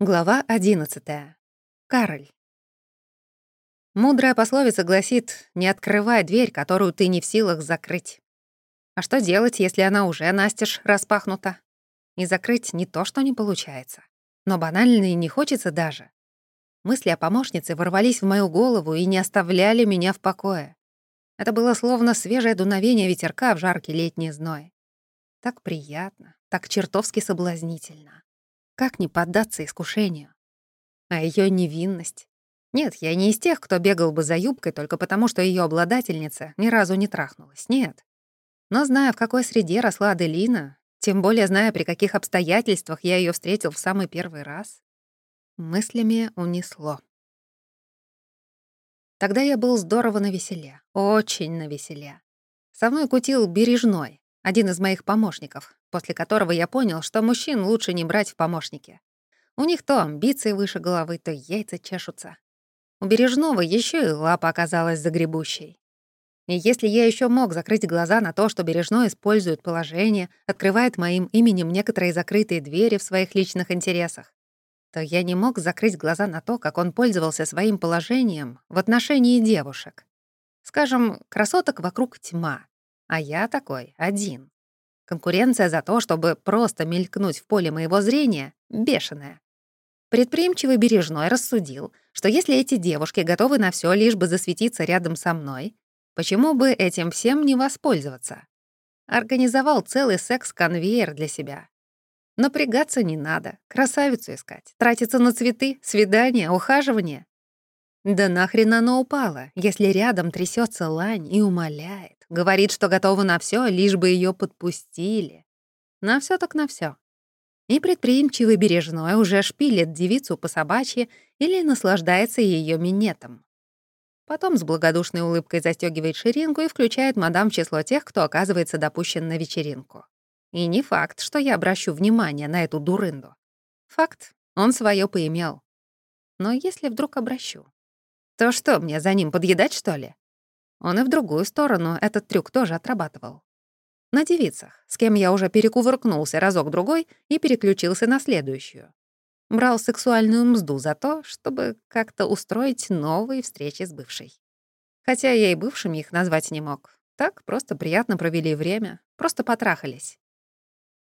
Глава 11. Кароль. Мудрая пословица гласит «не открывай дверь, которую ты не в силах закрыть». А что делать, если она уже настежь распахнута? И закрыть не то, что не получается. Но банально и не хочется даже. Мысли о помощнице ворвались в мою голову и не оставляли меня в покое. Это было словно свежее дуновение ветерка в жаркий летний зной. Так приятно, так чертовски соблазнительно. Как не поддаться искушению? А ее невинность? Нет, я не из тех, кто бегал бы за юбкой только потому, что ее обладательница ни разу не трахнулась. Нет. Но зная, в какой среде росла Аделина, тем более зная, при каких обстоятельствах я ее встретил в самый первый раз, мыслями унесло. Тогда я был здорово навеселе, очень навеселе. Со мной кутил Бережной, один из моих помощников, после которого я понял, что мужчин лучше не брать в помощники. У них то амбиции выше головы, то яйца чешутся. У Бережного еще и лапа оказалась загребущей. И если я еще мог закрыть глаза на то, что Бережной использует положение, открывает моим именем некоторые закрытые двери в своих личных интересах, то я не мог закрыть глаза на то, как он пользовался своим положением в отношении девушек. Скажем, красоток вокруг тьма, а я такой один. Конкуренция за то, чтобы просто мелькнуть в поле моего зрения, бешеная. Предприимчивый Бережной рассудил, что если эти девушки готовы на все, лишь бы засветиться рядом со мной, почему бы этим всем не воспользоваться? Организовал целый секс-конвейер для себя. Напрягаться не надо, красавицу искать, тратиться на цветы, свидания, ухаживание. Да нахрен оно упало, если рядом трясется лань и умоляет, говорит, что готова на все, лишь бы ее подпустили. На все так на все. И предприимчивый бережной уже шпилит девицу по собачьи или наслаждается ее минетом. Потом с благодушной улыбкой застегивает ширинку и включает мадам в число тех, кто оказывается допущен на вечеринку. И не факт, что я обращу внимание на эту дурынду. Факт, он свое поимел. Но если вдруг обращу, то что, мне за ним подъедать, что ли? Он и в другую сторону этот трюк тоже отрабатывал. На девицах, с кем я уже перекувыркнулся разок-другой и переключился на следующую. Брал сексуальную мзду за то, чтобы как-то устроить новые встречи с бывшей. Хотя я и бывшими их назвать не мог. Так просто приятно провели время, просто потрахались.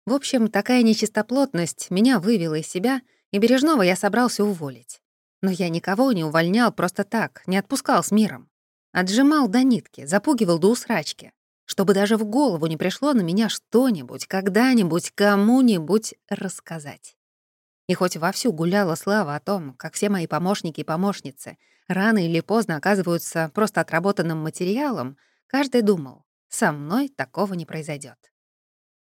В общем, такая нечистоплотность меня вывела из себя, и Бережного я собрался уволить. Но я никого не увольнял просто так, не отпускал с миром. Отжимал до нитки, запугивал до усрачки, чтобы даже в голову не пришло на меня что-нибудь, когда-нибудь, кому-нибудь рассказать. И хоть вовсю гуляла слава о том, как все мои помощники и помощницы рано или поздно оказываются просто отработанным материалом, каждый думал, со мной такого не произойдет.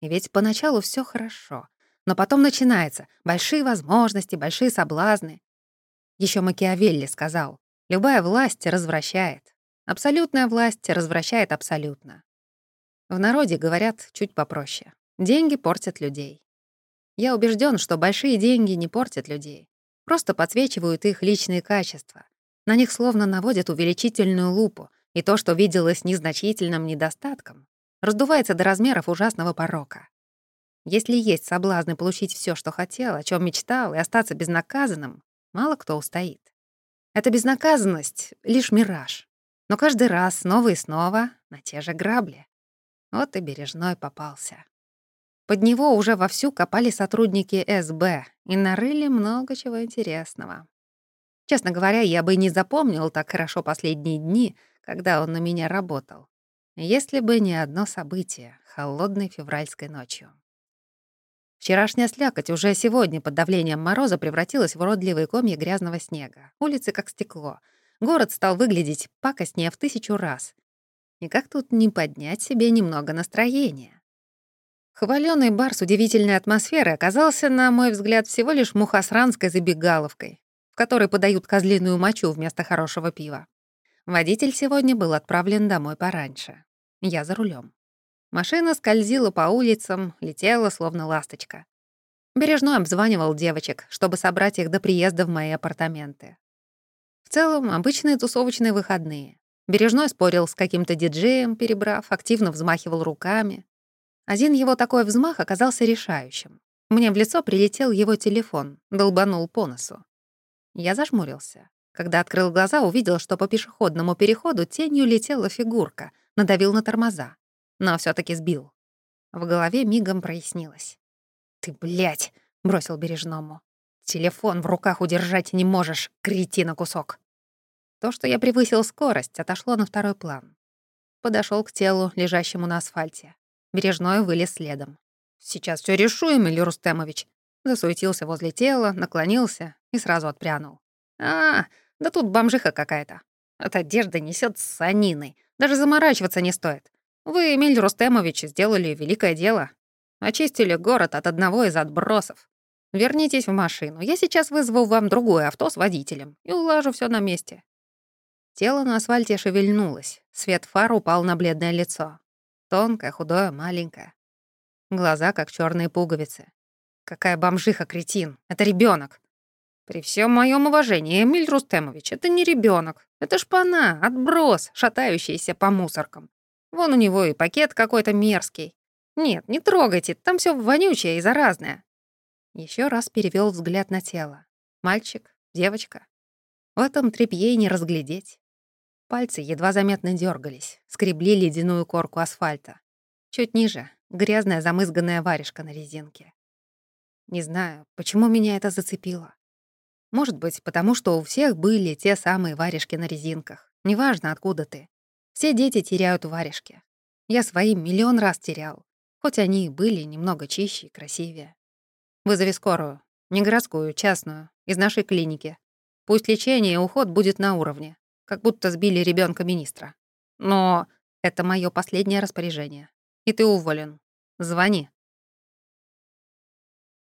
И ведь поначалу все хорошо, но потом начинается большие возможности, большие соблазны, еще Макиавелли сказал, любая власть развращает. Абсолютная власть развращает абсолютно. В народе говорят чуть попроще. Деньги портят людей. Я убежден, что большие деньги не портят людей. Просто подсвечивают их личные качества. На них словно наводят увеличительную лупу, и то, что виделось незначительным недостатком, раздувается до размеров ужасного порока. Если есть соблазны получить все, что хотел, о чем мечтал, и остаться безнаказанным, мало кто устоит. Эта безнаказанность — лишь мираж. Но каждый раз снова и снова на те же грабли. Вот и Бережной попался. Под него уже вовсю копали сотрудники СБ и нарыли много чего интересного. Честно говоря, я бы не запомнил так хорошо последние дни, когда он на меня работал, если бы не одно событие холодной февральской ночью. Вчерашняя слякоть уже сегодня под давлением мороза превратилась в уродливые комья грязного снега. Улицы как стекло. Город стал выглядеть пакостнее в тысячу раз. И как тут не поднять себе немного настроения? Хвалёный бар с удивительной атмосферой оказался, на мой взгляд, всего лишь мухосранской забегаловкой, в которой подают козлиную мочу вместо хорошего пива. Водитель сегодня был отправлен домой пораньше. Я за рулем. Машина скользила по улицам, летела, словно ласточка. Бережной обзванивал девочек, чтобы собрать их до приезда в мои апартаменты. В целом, обычные тусовочные выходные. Бережной спорил с каким-то диджеем, перебрав, активно взмахивал руками. Один его такой взмах оказался решающим. Мне в лицо прилетел его телефон, долбанул по носу. Я зажмурился. Когда открыл глаза, увидел, что по пешеходному переходу тенью летела фигурка, надавил на тормоза, но все таки сбил. В голове мигом прояснилось. «Ты, блядь!» — бросил Бережному. «Телефон в руках удержать не можешь, кретина кусок!» То, что я превысил скорость, отошло на второй план. Подошел к телу, лежащему на асфальте. Бережной вылез следом. «Сейчас все решу, Эмиль Рустемович!» Засуетился возле тела, наклонился и сразу отпрянул. «А, да тут бомжиха какая-то. От одежды несет саниной. Даже заморачиваться не стоит. Вы, Эмиль Рустемович, сделали великое дело. Очистили город от одного из отбросов. Вернитесь в машину. Я сейчас вызову вам другое авто с водителем и улажу все на месте». Тело на асфальте шевельнулось. Свет фар упал на бледное лицо. Тонкое, худое, маленькое. Глаза, как черные пуговицы. Какая бомжиха, кретин. Это ребенок. При всем моем уважении, Эмиль Рустемович, это не ребенок, Это шпана, отброс, шатающийся по мусоркам. Вон у него и пакет какой-то мерзкий. Нет, не трогайте, там все вонючее и заразное. Еще раз перевел взгляд на тело. Мальчик, девочка. В этом трепье не разглядеть. Пальцы едва заметно дергались, скребли ледяную корку асфальта. Чуть ниже — грязная замызганная варежка на резинке. Не знаю, почему меня это зацепило. Может быть, потому что у всех были те самые варежки на резинках. Неважно, откуда ты. Все дети теряют варежки. Я свои миллион раз терял, хоть они и были немного чище и красивее. Вызови скорую, не городскую, частную, из нашей клиники. Пусть лечение и уход будет на уровне, как будто сбили ребенка министра. Но это мое последнее распоряжение. И ты уволен. Звони.